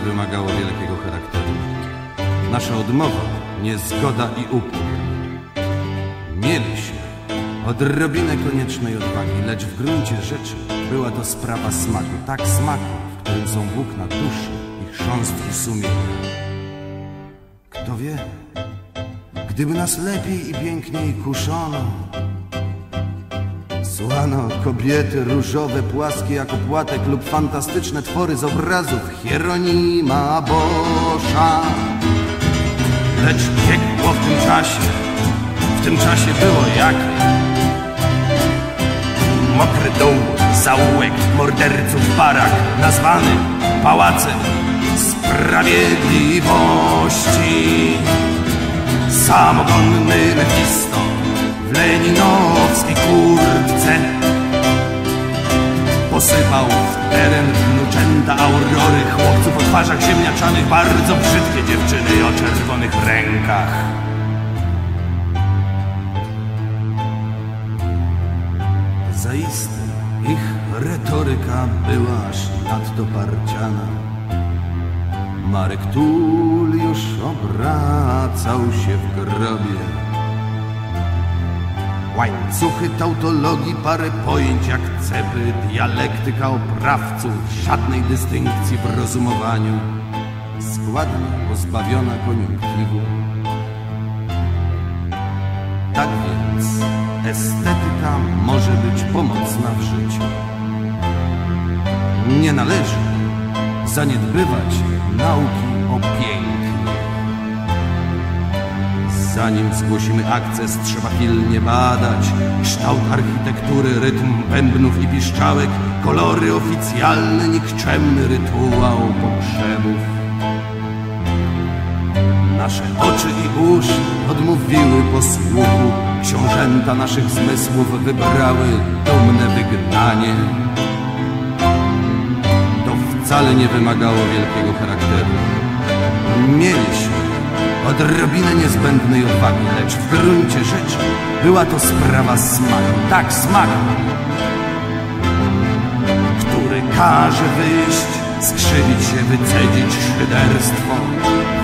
wymagało wielkiego charakteru. Nasza odmowa, niezgoda i upór. Mieliśmy odrobinę koniecznej odwagi, lecz w gruncie rzeczy była to sprawa smaku, tak smaku, w którym są włókna duszy i chrząstki sumienia. Kto wie, gdyby nas lepiej i piękniej kuszono, Słano kobiety różowe, płaskie jak opłatek lub fantastyczne twory z obrazów Hieronima Boscha. Lecz piekło w tym czasie, w tym czasie było jakie? Mokry dół, zaułek morderców barak, nazwany Pałacem Sprawiedliwości. Samogonny Mefisto w leninowskiej kurtce Posypał w teren wnuczęta aurory Chłopców o twarzach ziemniaczanych Bardzo brzydkie dziewczyny o czerwonych rękach. Zaiste ich retoryka była aż nadto parciana Marek Tulliusz obracał się w grobie Łańcuchy tautologii, parę pojęć jak cepy, dialektyka oprawców, żadnej dystynkcji w rozumowaniu, składna pozbawiona koniunktywu. Tak więc estetyka może być pomocna w życiu. Nie należy zaniedbywać Zanim zgłosimy akces, trzeba pilnie badać kształt architektury, rytm bębnów i piszczałek, kolory oficjalne, nikczemny rytuał pogrzebów. Nasze oczy i uszy odmówiły posłuchu, książęta naszych zmysłów wybrały dumne wygnanie. To wcale nie wymagało wielkiego charakteru. Mieliśmy odrobinę niezbędnej odwagi, lecz w gruncie rzeczy była to sprawa smaku, tak smaku, który każe wyjść, skrzywić się, wycedzić szyderstwo,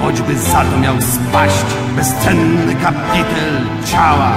choćby za to miał spaść bezcenny kapitel ciała.